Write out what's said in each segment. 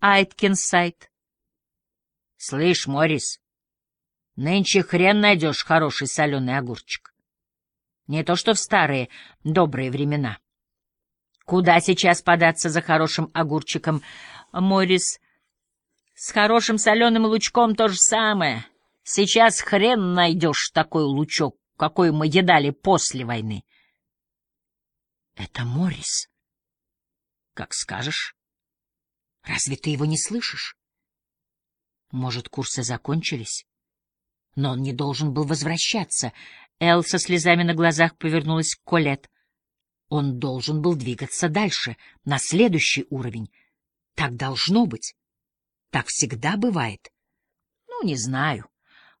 Айткинсайд. Слышь, Морис, нынче хрен найдешь хороший соленый огурчик. Не то что в старые добрые времена. Куда сейчас податься за хорошим огурчиком? Морис, с хорошим соленым лучком то же самое. Сейчас хрен найдешь такой лучок, какой мы едали после войны. Это Морис. Как скажешь. Разве ты его не слышишь? Может, курсы закончились? Но он не должен был возвращаться. Эл со слезами на глазах повернулась к Колет. Он должен был двигаться дальше, на следующий уровень. Так должно быть. Так всегда бывает. Ну, не знаю.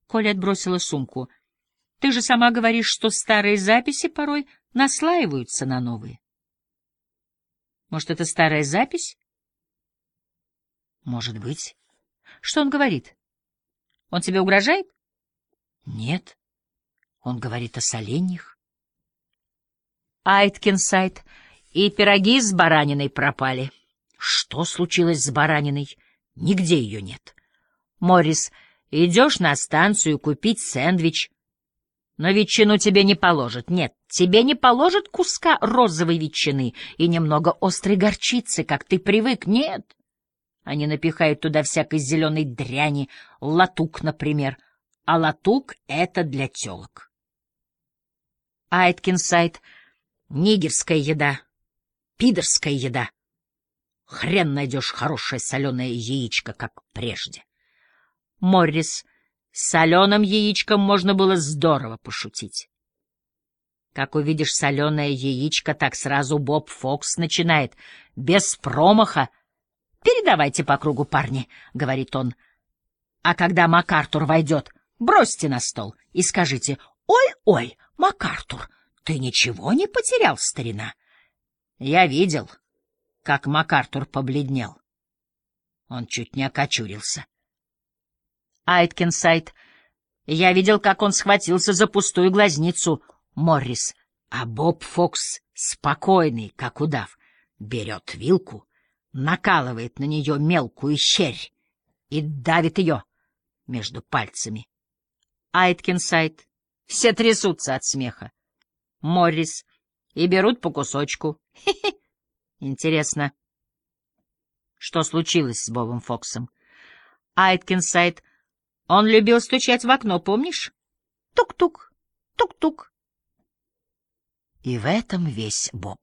Колет бросила сумку. Ты же сама говоришь, что старые записи порой наслаиваются на новые. Может, это старая запись? Может быть. Что он говорит? Он тебе угрожает? Нет. Он говорит о соленьях. Айткинсайд и пироги с бараниной пропали. Что случилось с бараниной? Нигде ее нет. Моррис, идешь на станцию купить сэндвич. Но ветчину тебе не положат. Нет, тебе не положат куска розовой ветчины и немного острой горчицы, как ты привык. Нет. Они напихают туда всякой зеленой дряни, латук, например. А латук — это для телок. Айткинсайд — нигерская еда, пидорская еда. Хрен найдешь хорошее соленое яичко, как прежде. Моррис, с соленым яичком можно было здорово пошутить. Как увидишь соленое яичко, так сразу Боб Фокс начинает, без промаха, «Передавайте по кругу, парни», — говорит он. «А когда МакАртур войдет, бросьте на стол и скажите, «Ой-ой, МакАртур, ты ничего не потерял, старина?» Я видел, как МакАртур побледнел. Он чуть не окочурился. Айткинсайд. Я видел, как он схватился за пустую глазницу. Моррис. А Боб Фокс, спокойный, как удав, берет вилку накалывает на нее мелкую щерь и давит ее между пальцами. Айткинсайд. Все трясутся от смеха. Моррис. И берут по кусочку. Хе -хе. Интересно, что случилось с Бобом Фоксом? Айткинсайд. Он любил стучать в окно, помнишь? Тук-тук, тук-тук. И в этом весь Боб.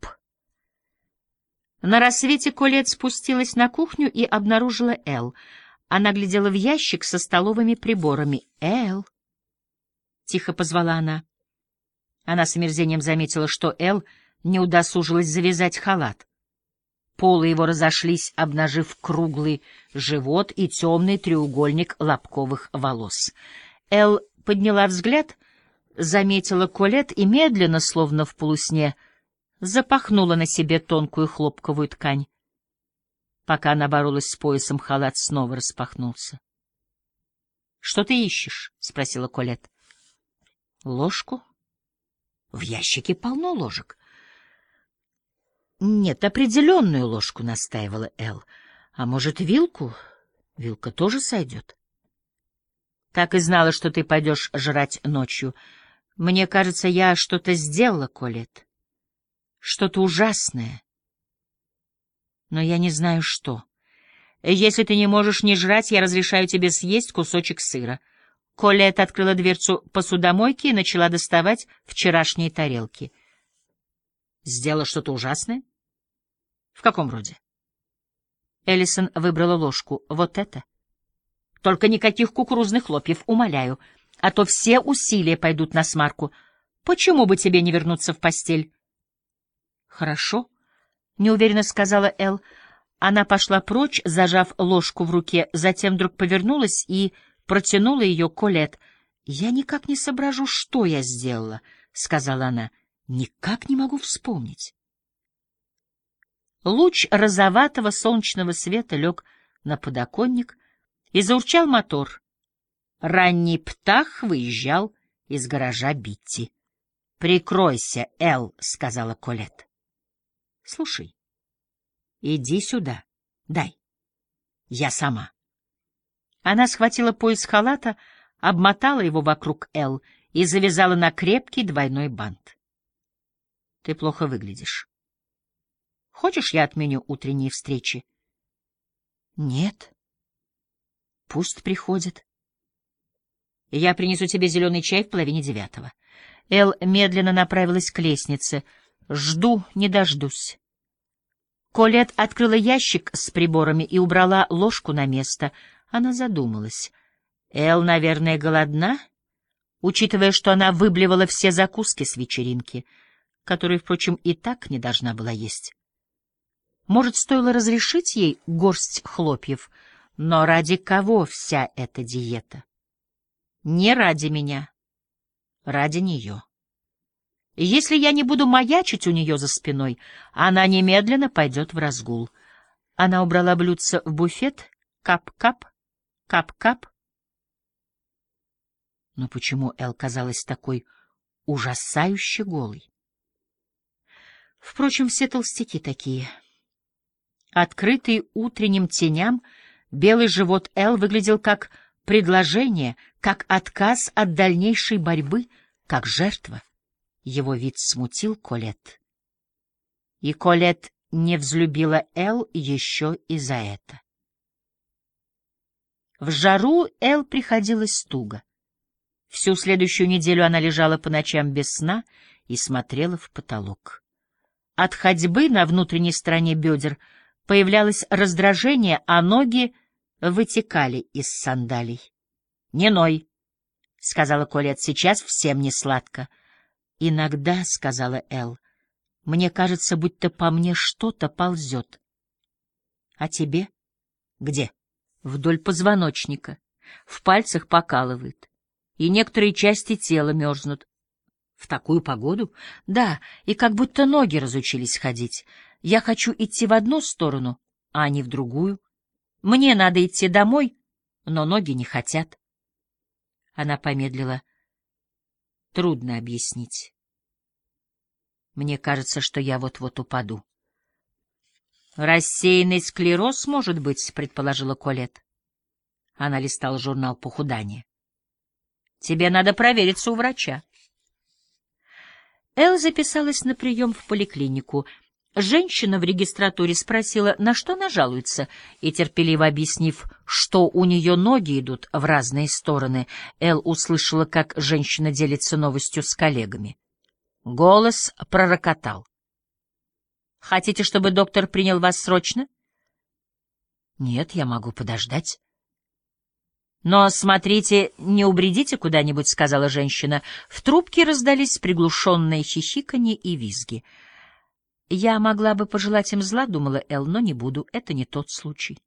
На рассвете Колет спустилась на кухню и обнаружила Эл. Она глядела в ящик со столовыми приборами. «Эл!» — тихо позвала она. Она с омерзением заметила, что Эл не удосужилась завязать халат. Полы его разошлись, обнажив круглый живот и темный треугольник лобковых волос. Эл подняла взгляд, заметила Колет и медленно, словно в полусне, — запахнула на себе тонкую хлопковую ткань. Пока она боролась с поясом, халат снова распахнулся. — Что ты ищешь? — спросила Колет. Ложку? В ящике полно ложек. — Нет, определенную ложку, — настаивала Эл. — А может, вилку? Вилка тоже сойдет. — Так и знала, что ты пойдешь жрать ночью. Мне кажется, я что-то сделала, Колет что-то ужасное. Но я не знаю, что. Если ты не можешь не жрать, я разрешаю тебе съесть кусочек сыра. Колет открыла дверцу посудомойки и начала доставать вчерашние тарелки. Сделала что-то ужасное? В каком роде? Эллисон выбрала ложку. Вот это. Только никаких кукурузных хлопьев, умоляю, а то все усилия пойдут на смарку. Почему бы тебе не вернуться в постель? Хорошо, неуверенно сказала Эл. Она пошла прочь, зажав ложку в руке, затем вдруг повернулась и протянула ее Колет. Я никак не соображу, что я сделала, сказала она. Никак не могу вспомнить. Луч розоватого солнечного света лег на подоконник, и заурчал мотор. Ранний птах выезжал из гаража Битти. «Прикройся, Эл», — сказала Колет. Слушай, иди сюда, дай. Я сама. Она схватила пояс халата, обмотала его вокруг Эл и завязала на крепкий двойной бант. — Ты плохо выглядишь. Хочешь, я отменю утренние встречи? — Нет. Пусть приходит. Я принесу тебе зеленый чай в половине девятого. Эл медленно направилась к лестнице. Жду, не дождусь. Колет открыла ящик с приборами и убрала ложку на место. Она задумалась. Эл, наверное, голодна, учитывая, что она выблевала все закуски с вечеринки, которые, впрочем, и так не должна была есть. Может, стоило разрешить ей горсть хлопьев, но ради кого вся эта диета? Не ради меня, ради нее. Если я не буду маячить у нее за спиной, она немедленно пойдет в разгул. Она убрала блюдце в буфет, кап-кап, кап-кап. Но почему Эл казалась такой ужасающе голой? Впрочем, все толстяки такие. Открытый утренним теням, белый живот Эл выглядел как предложение, как отказ от дальнейшей борьбы, как жертва. Его вид смутил Колет. И Колет не взлюбила Эл еще и за это. В жару Эл приходилось туго. Всю следующую неделю она лежала по ночам без сна и смотрела в потолок. От ходьбы на внутренней стороне бедер появлялось раздражение, а ноги вытекали из сандалий. — Не ной, — сказала Колет, — сейчас всем не сладко. — Иногда, — сказала Эл, — мне кажется, будто по мне что-то ползет. — А тебе? — Где? — Вдоль позвоночника. В пальцах покалывает. И некоторые части тела мерзнут. — В такую погоду? — Да, и как будто ноги разучились ходить. Я хочу идти в одну сторону, а не в другую. Мне надо идти домой, но ноги не хотят. Она помедлила. Трудно объяснить. Мне кажется, что я вот-вот упаду. Рассеянный склероз, может быть, предположила Колет. Она листала журнал похудания. Тебе надо провериться у врача. Эл записалась на прием в поликлинику — Женщина в регистратуре спросила, на что она жалуется, и, терпеливо объяснив, что у нее ноги идут в разные стороны, Эл услышала, как женщина делится новостью с коллегами. Голос пророкотал. «Хотите, чтобы доктор принял вас срочно?» «Нет, я могу подождать». «Но смотрите, не убредите куда-нибудь», — сказала женщина. В трубке раздались приглушенные хихиканье и визги. Я могла бы пожелать им зла, думала Эл, но не буду, это не тот случай.